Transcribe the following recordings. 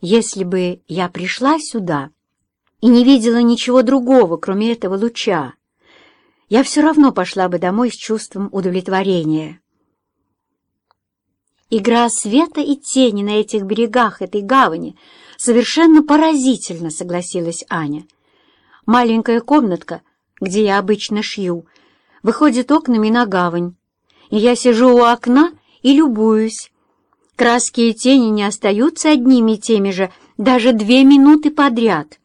Если бы я пришла сюда и не видела ничего другого, кроме этого луча, я все равно пошла бы домой с чувством удовлетворения. Игра света и тени на этих берегах этой гавани совершенно поразительно, согласилась Аня. Маленькая комнатка, где я обычно шью, выходит окнами на гавань, и я сижу у окна и любуюсь. Краски и тени не остаются одними и теми же даже две минуты подряд.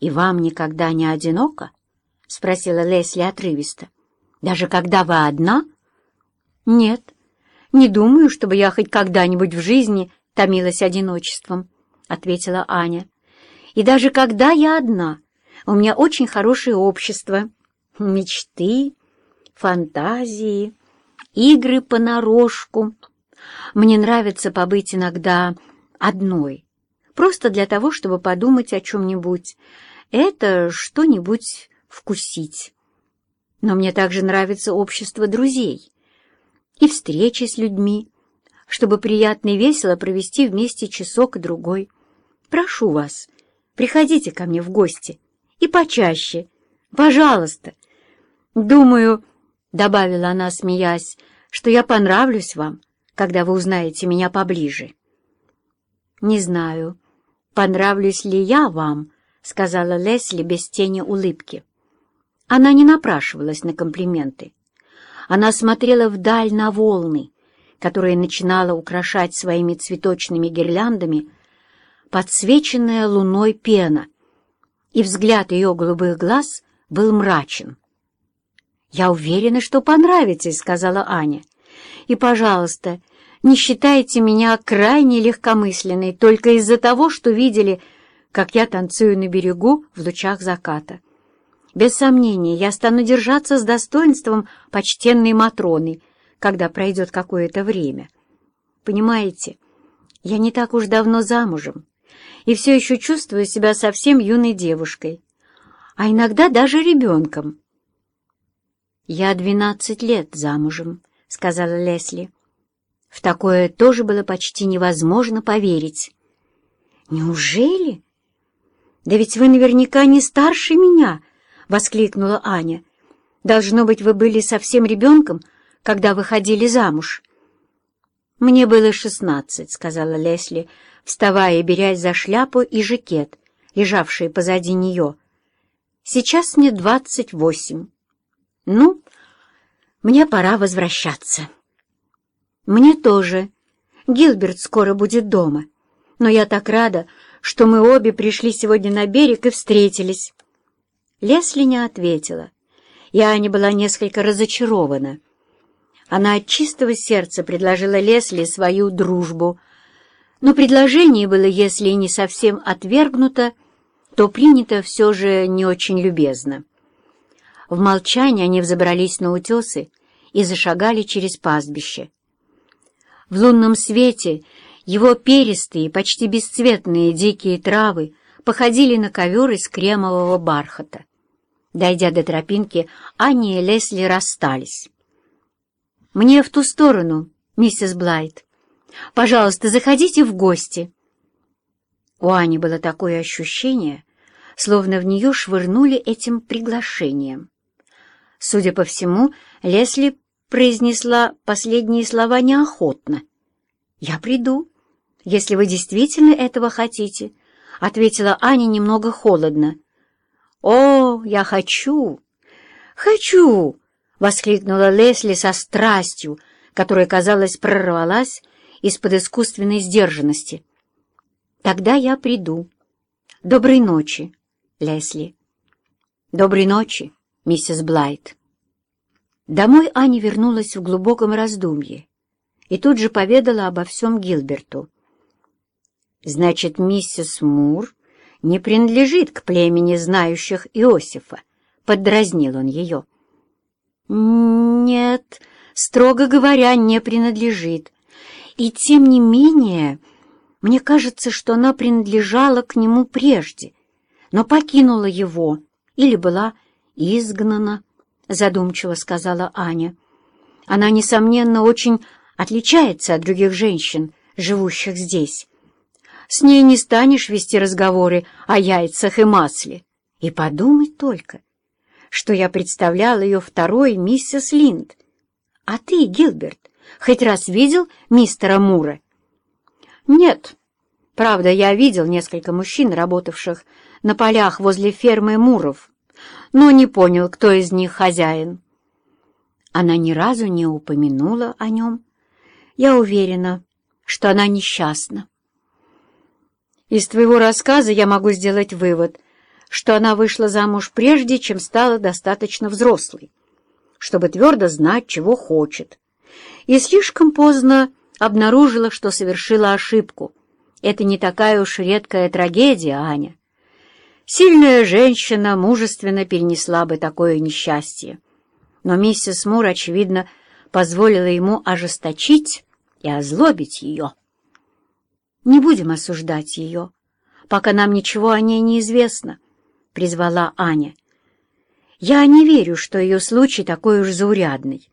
«И вам никогда не одиноко?» — спросила Лесли отрывисто. «Даже когда вы одна?» «Нет, не думаю, чтобы я хоть когда-нибудь в жизни томилась одиночеством», — ответила Аня. «И даже когда я одна, у меня очень хорошее общество, мечты, фантазии, игры понарошку. Мне нравится побыть иногда одной, просто для того, чтобы подумать о чем-нибудь. Это что-нибудь вкусить. Но мне также нравится общество друзей и встречи с людьми, чтобы приятно и весело провести вместе часок-другой. Прошу вас, приходите ко мне в гости и почаще, пожалуйста. Думаю, — добавила она, смеясь, — что я понравлюсь вам, когда вы узнаете меня поближе. Не знаю, понравлюсь ли я вам, — сказала Лесли без тени улыбки. Она не напрашивалась на комплименты. Она смотрела вдаль на волны, которые начинала украшать своими цветочными гирляндами подсвеченная луной пена, и взгляд ее голубых глаз был мрачен. «Я уверена, что понравитесь», — сказала Аня. «И, пожалуйста, не считайте меня крайне легкомысленной только из-за того, что видели, как я танцую на берегу в лучах заката. Без сомнения, я стану держаться с достоинством почтенной Матроны, когда пройдет какое-то время. Понимаете, я не так уж давно замужем и все еще чувствую себя совсем юной девушкой, а иногда даже ребенком. «Я двенадцать лет замужем», — сказала Лесли. В такое тоже было почти невозможно поверить. «Неужели? Да ведь вы наверняка не старше меня», — воскликнула Аня. «Должно быть, вы были совсем ребенком, когда выходили замуж». «Мне было шестнадцать», — сказала Лесли, вставая и берясь за шляпу и жакет, лежавшие позади нее. «Сейчас мне двадцать восемь. Ну, мне пора возвращаться». «Мне тоже. Гилберт скоро будет дома. Но я так рада, что мы обе пришли сегодня на берег и встретились». Лесли не ответила, и Аня была несколько разочарована. Она от чистого сердца предложила Лесли свою дружбу, но предложение было, если и не совсем отвергнуто, то принято все же не очень любезно. В молчании они взобрались на утесы и зашагали через пастбище. В лунном свете его перистые, почти бесцветные дикие травы походили на ковер из кремового бархата. Дойдя до тропинки, Анни и Лесли расстались. «Мне в ту сторону, миссис Блайт. Пожалуйста, заходите в гости». У Ани было такое ощущение, словно в нее швырнули этим приглашением. Судя по всему, Лесли произнесла последние слова неохотно. «Я приду, если вы действительно этого хотите», — ответила Аня немного холодно. «О, я хочу! Хочу!» — воскликнула Лесли со страстью, которая, казалось, прорвалась из-под искусственной сдержанности. «Тогда я приду. Доброй ночи, Лесли». «Доброй ночи, миссис Блайт». Домой Аня вернулась в глубоком раздумье и тут же поведала обо всем Гилберту. «Значит, миссис Мур не принадлежит к племени знающих Иосифа», — поддразнил он ее. «Нет, строго говоря, не принадлежит. И тем не менее, мне кажется, что она принадлежала к нему прежде, но покинула его или была изгнана», — задумчиво сказала Аня. «Она, несомненно, очень отличается от других женщин, живущих здесь. С ней не станешь вести разговоры о яйцах и масле. И подумать только, что я представляла ее второй миссис Линд. А ты, Гилберт, хоть раз видел мистера Мура? Нет. Правда, я видел несколько мужчин, работавших на полях возле фермы Муров, но не понял, кто из них хозяин. Она ни разу не упомянула о нем. Я уверена, что она несчастна. Из твоего рассказа я могу сделать вывод, что она вышла замуж прежде, чем стала достаточно взрослой, чтобы твердо знать, чего хочет, и слишком поздно обнаружила, что совершила ошибку. Это не такая уж редкая трагедия, Аня. Сильная женщина мужественно перенесла бы такое несчастье. Но миссис Мур, очевидно, позволила ему ожесточить и озлобить ее. Не будем осуждать ее, пока нам ничего о ней не известно, — призвала Аня. Я не верю, что ее случай такой уж заурядный.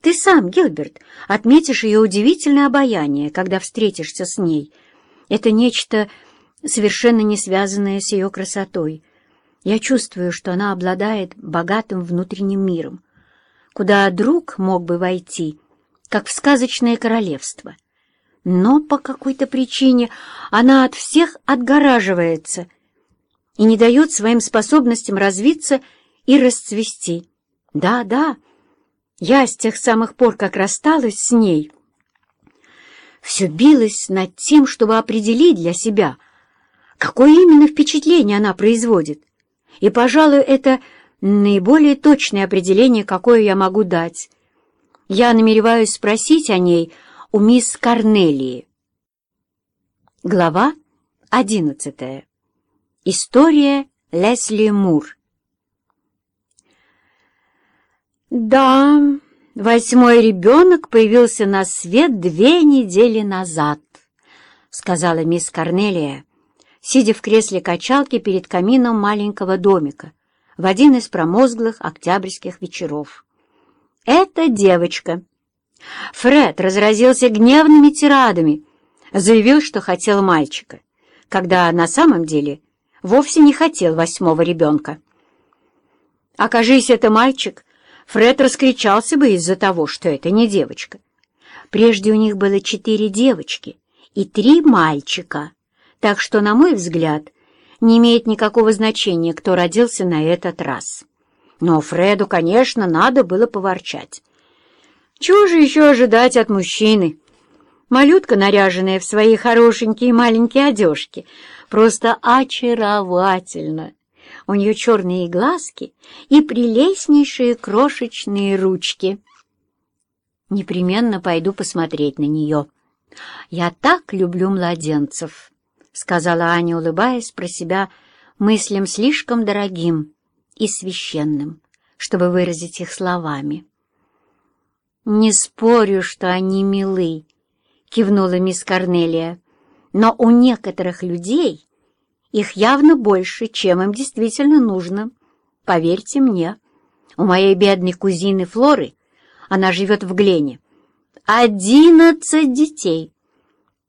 Ты сам, Гилберт, отметишь ее удивительное обаяние, когда встретишься с ней. Это нечто совершенно не связанное с ее красотой. Я чувствую, что она обладает богатым внутренним миром, куда друг мог бы войти, как в сказочное королевство. Но по какой-то причине она от всех отгораживается и не дает своим способностям развиться и расцвести. Да, да, я с тех самых пор, как рассталась с ней, все билась над тем, чтобы определить для себя, какое именно впечатление она производит. И, пожалуй, это наиболее точное определение, какое я могу дать. Я намереваюсь спросить о ней у мисс Корнелии. Глава одиннадцатая. История Лесли Мур. Да, восьмой ребенок появился на свет две недели назад, сказала мисс Корнелия, сидя в кресле качалки перед камином маленького домика в один из промозглых октябрьских вечеров. Это девочка. Фред разразился гневными тирадами, заявил, что хотел мальчика, когда на самом деле вовсе не хотел восьмого ребенка. Окажись это мальчик, Фред раскричался бы из-за того, что это не девочка. Прежде у них было четыре девочки и три мальчика, так что, на мой взгляд, не имеет никакого значения, кто родился на этот раз. Но Фреду, конечно, надо было поворчать. Чего же еще ожидать от мужчины? Малютка, наряженная в свои хорошенькие маленькие одежки, просто очаровательна. У нее черные глазки и прелестнейшие крошечные ручки. Непременно пойду посмотреть на нее. Я так люблю младенцев, — сказала Аня, улыбаясь про себя мыслям слишком дорогим и священным, чтобы выразить их словами. «Не спорю, что они милы», — кивнула мисс Корнелия, «но у некоторых людей их явно больше, чем им действительно нужно. Поверьте мне, у моей бедной кузины Флоры, она живет в Глене, одиннадцать детей.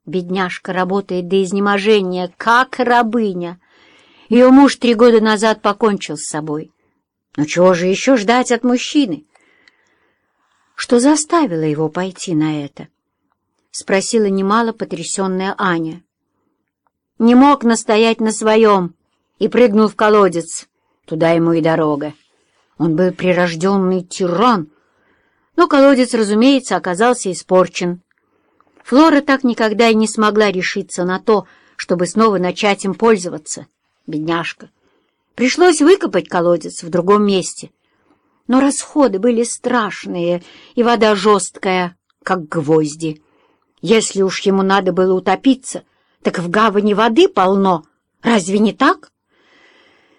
Бедняжка работает до изнеможения, как рабыня. Ее муж три года назад покончил с собой. Но чего же еще ждать от мужчины? Что заставило его пойти на это? Спросила немало потрясенная Аня. Не мог настоять на своем и прыгнул в колодец. Туда ему и дорога. Он был прирожденный тиран, но колодец, разумеется, оказался испорчен. Флора так никогда и не смогла решиться на то, чтобы снова начать им пользоваться. Бедняжка. Пришлось выкопать колодец в другом месте — но расходы были страшные, и вода жесткая, как гвозди. Если уж ему надо было утопиться, так в гавани воды полно. Разве не так?